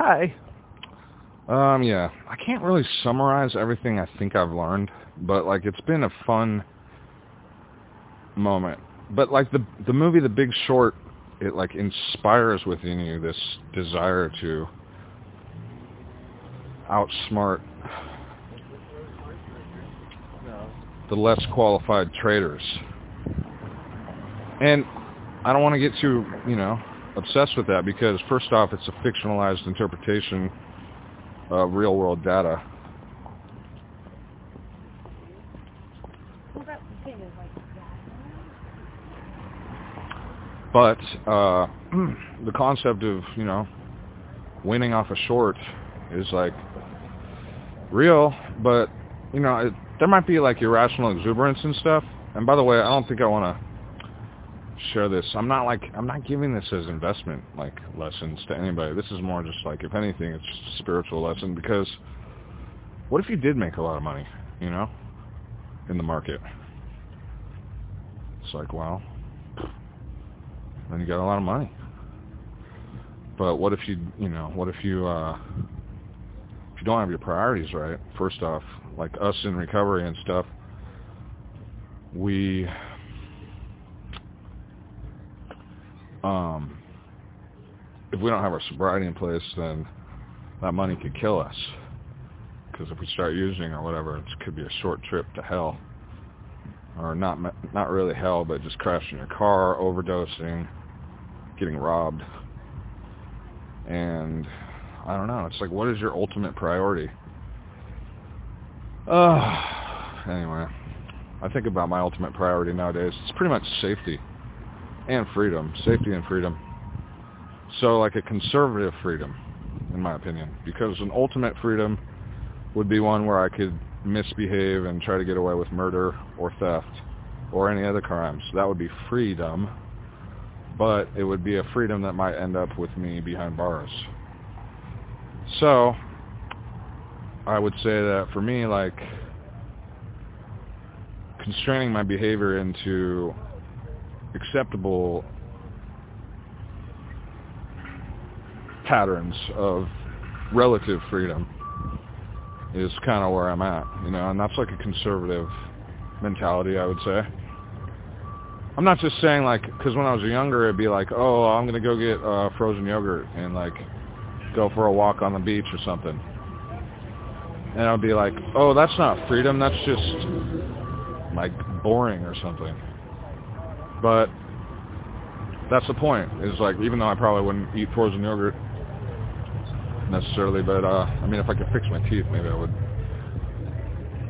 Hi. Um, yeah, I can't really summarize everything I think I've learned, but like it's been a fun moment. But like the the movie The Big Short, it like inspires within you this desire to outsmart the less qualified traders. And I don't want to get too, you know, obsessed with that because first off, it's a fictionalized interpretation of real world data. But uh, the concept of, you know, winning off a short is like real, but, you know, it, there might be like irrational exuberance and stuff. And by the way, I don't think I want to share this. I'm not like I'm not giving this as investment like lessons to anybody. This is more just like if anything, it's just a spiritual lesson because what if you did make a lot of money, you know, in the market? It's like, well, then you got a lot of money. But what if you, you know, what if you, uh, if you don't have your priorities right? First off, like us in recovery and stuff, we um, if we don't have our sobriety in place, then that money could kill us. Because if we start using or whatever, it could be a short trip to hell, or not not really hell, but just crashing your car, overdosing, getting robbed, and I don't know. It's like, what is your ultimate priority? Uh, anyway, I think about my ultimate priority nowadays. It's pretty much safety and freedom, safety and freedom. So like a conservative freedom, in my opinion, because an ultimate freedom would be one where I could misbehave and try to get away with murder or theft or any other crimes. That would be freedom, but it would be a freedom that might end up with me behind bars. So I would say that for me, like constraining my behavior into acceptable patterns of relative freedom is kind of where I'm at, you know, and that's like a conservative mentality, I would say. I'm not just saying like, because when I was younger, it'd be like, oh, I'm gonna go get uh, frozen yogurt and like go for a walk on the beach or something, and I'd be like, oh, that's not freedom, that's just like boring or something. But that's the point. Is like even though I probably wouldn't eat frozen yogurt necessarily, but uh, I mean if I could fix my teeth, maybe I would.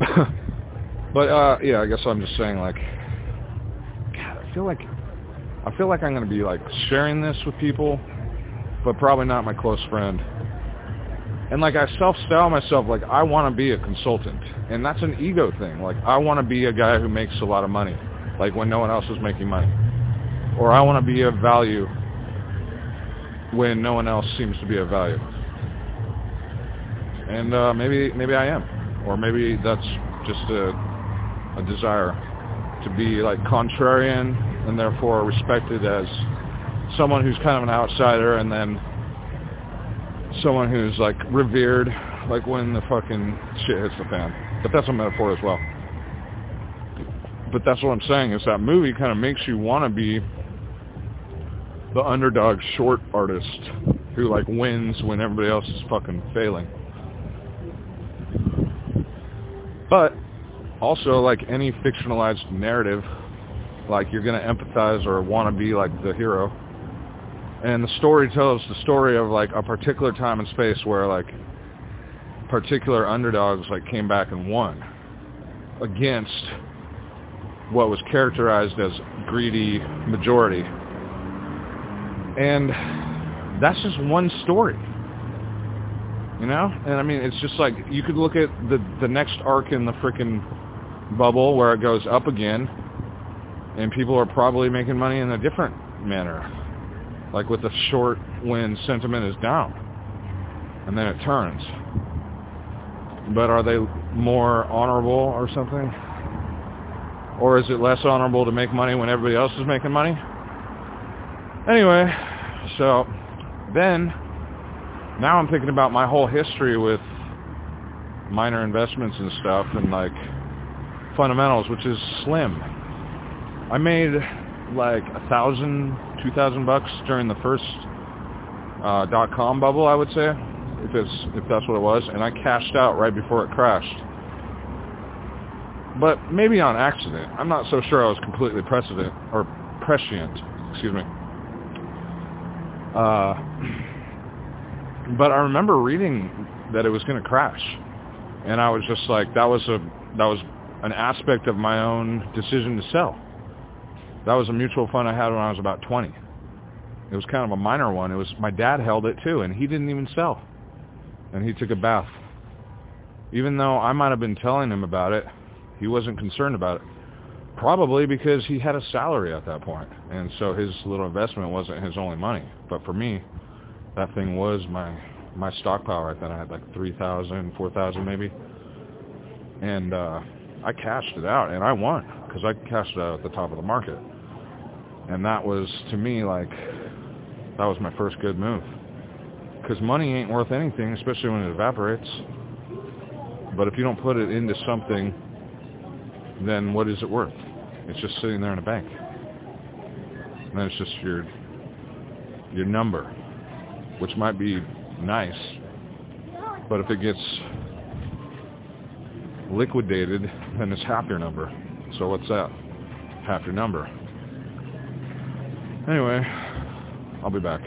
but uh, yeah, I guess I'm just saying like, God, I feel like I feel like I'm gonna be like sharing this with people, but probably not my close friend. And like I self-style myself like I want to be a consultant, and that's an ego thing. Like I want to be a guy who makes a lot of money like when no one else is making money. Or I want to be of value when no one else seems to be of value. And uh, maybe maybe I am, or maybe that's just a, a desire to be like contrarian and therefore respected as someone who's kind of an outsider, and then someone who's like revered, like when the fucking shit hits the fan. But that's a metaphor as well but that's what I'm saying is that movie kind of makes you want to be the underdog short artist who like wins when everybody else is fucking failing. But also like any fictionalized narrative, like you're going to empathize or want to be like the hero. And the story tells the story of like a particular time and space where like particular underdogs like came back and won against what was characterized as greedy majority. And that's just one story. You know? And I mean, it's just like, you could look at the, the next arc in the freaking bubble where it goes up again, and people are probably making money in a different manner. Like with the short when sentiment is down. And then it turns. But are they more honorable or something? Or is it less honorable to make money when everybody else is making money? Anyway, so then now I'm thinking about my whole history with minor investments and stuff and like fundamentals, which is slim. I made like a thousand, two thousand bucks during the first uh, dot com bubble, I would say, if it's if that's what it was, and I cashed out right before it crashed. But maybe on accident. I'm not so sure I was completely precedent or prescient. Excuse me. Uh, but I remember reading that it was going to crash, and I was just like, that was a that was an aspect of my own decision to sell. That was a mutual fund I had when I was about 20. It was kind of a minor one. It was my dad held it too, and he didn't even sell. And he took a bath. Even though I might have been telling him about it, he wasn't concerned about it. Probably because he had a salary at that point, and so his little investment wasn't his only money. But for me, that thing was my my stock power. I thought I had like three thousand, four thousand maybe, and uh, I cashed it out, and I won because I cashed it out at the top of the market, and that was to me like that was my first good move. Because money ain't worth anything, especially when it evaporates. But if you don't put it into something, then what is it worth? It's just sitting there in a bank. And then it's just your your number, which might be nice, but if it gets liquidated, then it's half your number. So what's that? Half your number. Anyway, I'll be back.